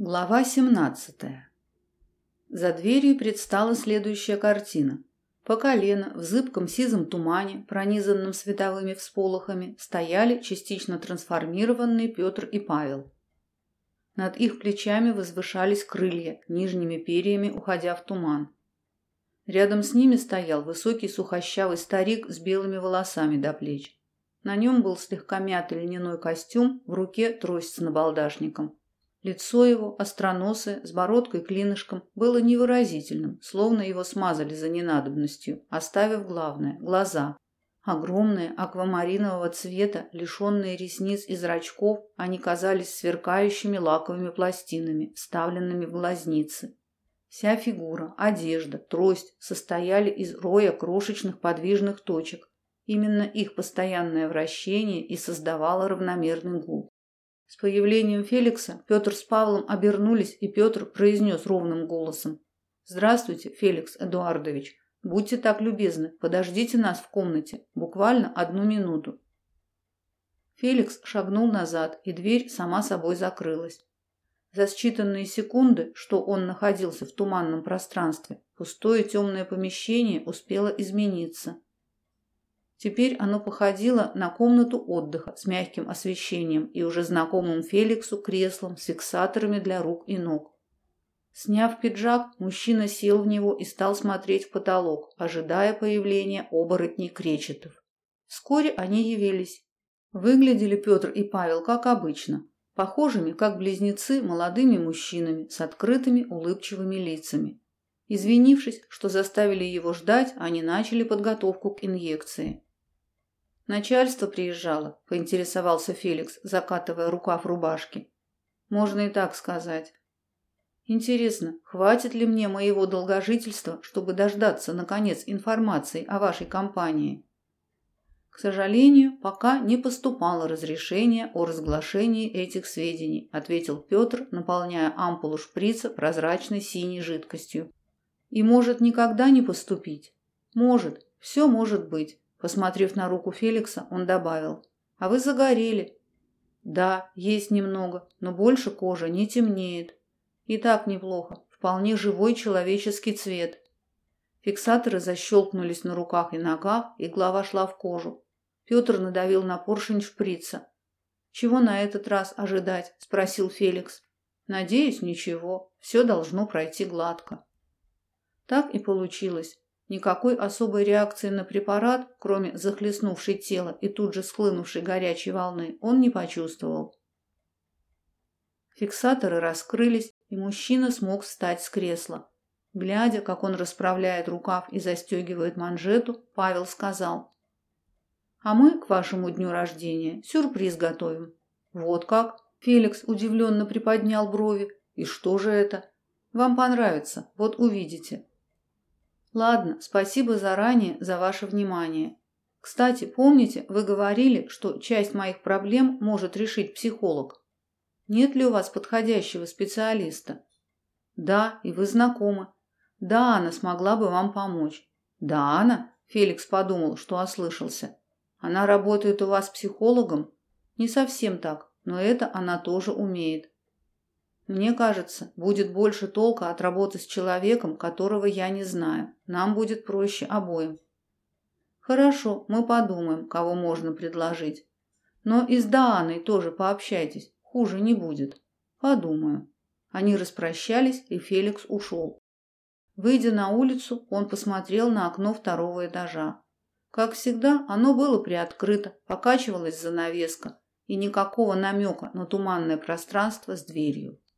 Глава 17. За дверью предстала следующая картина. По колено в зыбком сизом тумане, пронизанном световыми всполохами, стояли частично трансформированные Петр и Павел. Над их плечами возвышались крылья, нижними перьями уходя в туман. Рядом с ними стоял высокий сухощавый старик с белыми волосами до плеч. На нем был слегка мятый льняной костюм, в руке трость с набалдашником. Лицо его, остроносое, с бородкой-клинышком, было невыразительным, словно его смазали за ненадобностью, оставив главное – глаза. Огромные, аквамаринового цвета, лишенные ресниц и зрачков, они казались сверкающими лаковыми пластинами, вставленными в глазницы. Вся фигура, одежда, трость состояли из роя крошечных подвижных точек. Именно их постоянное вращение и создавало равномерный гул. С появлением Феликса Петр с Павлом обернулись, и Петр произнес ровным голосом. «Здравствуйте, Феликс Эдуардович. Будьте так любезны, подождите нас в комнате. Буквально одну минуту». Феликс шагнул назад, и дверь сама собой закрылась. За считанные секунды, что он находился в туманном пространстве, пустое темное помещение успело измениться. Теперь оно походило на комнату отдыха с мягким освещением и уже знакомым Феликсу креслом с фиксаторами для рук и ног. Сняв пиджак, мужчина сел в него и стал смотреть в потолок, ожидая появления оборотней кречетов. Вскоре они явились. Выглядели Петр и Павел как обычно, похожими, как близнецы, молодыми мужчинами с открытыми улыбчивыми лицами. Извинившись, что заставили его ждать, они начали подготовку к инъекции. Начальство приезжало, поинтересовался Феликс, закатывая рукав рубашки. Можно и так сказать. Интересно, хватит ли мне моего долгожительства, чтобы дождаться наконец информации о вашей компании? К сожалению, пока не поступало разрешение о разглашении этих сведений, ответил Петр, наполняя ампулу шприца прозрачной синей жидкостью. И может никогда не поступить? Может, все может быть. Посмотрев на руку Феликса, он добавил. «А вы загорели». «Да, есть немного, но больше кожа не темнеет. И так неплохо. Вполне живой человеческий цвет». Фиксаторы защелкнулись на руках и ногах, и глава шла в кожу. Петр надавил на поршень шприца. «Чего на этот раз ожидать?» – спросил Феликс. «Надеюсь, ничего. Все должно пройти гладко». Так и получилось. Никакой особой реакции на препарат, кроме захлестнувшей тело и тут же схлынувшей горячей волны, он не почувствовал. Фиксаторы раскрылись, и мужчина смог встать с кресла. Глядя, как он расправляет рукав и застегивает манжету, Павел сказал. «А мы к вашему дню рождения сюрприз готовим». «Вот как?» Феликс удивленно приподнял брови. «И что же это?» «Вам понравится, вот увидите». Ладно, спасибо заранее за ваше внимание. Кстати, помните, вы говорили, что часть моих проблем может решить психолог. Нет ли у вас подходящего специалиста? Да, и вы знакомы. Да, она смогла бы вам помочь. Да, она? Феликс подумал, что ослышался. Она работает у вас психологом? Не совсем так, но это она тоже умеет. Мне кажется, будет больше толка от работы с человеком, которого я не знаю. Нам будет проще обоим. Хорошо, мы подумаем, кого можно предложить. Но и с Дааной тоже пообщайтесь, хуже не будет. Подумаю. Они распрощались, и Феликс ушел. Выйдя на улицу, он посмотрел на окно второго этажа. Как всегда, оно было приоткрыто, покачивалась занавеска, и никакого намека на туманное пространство с дверью.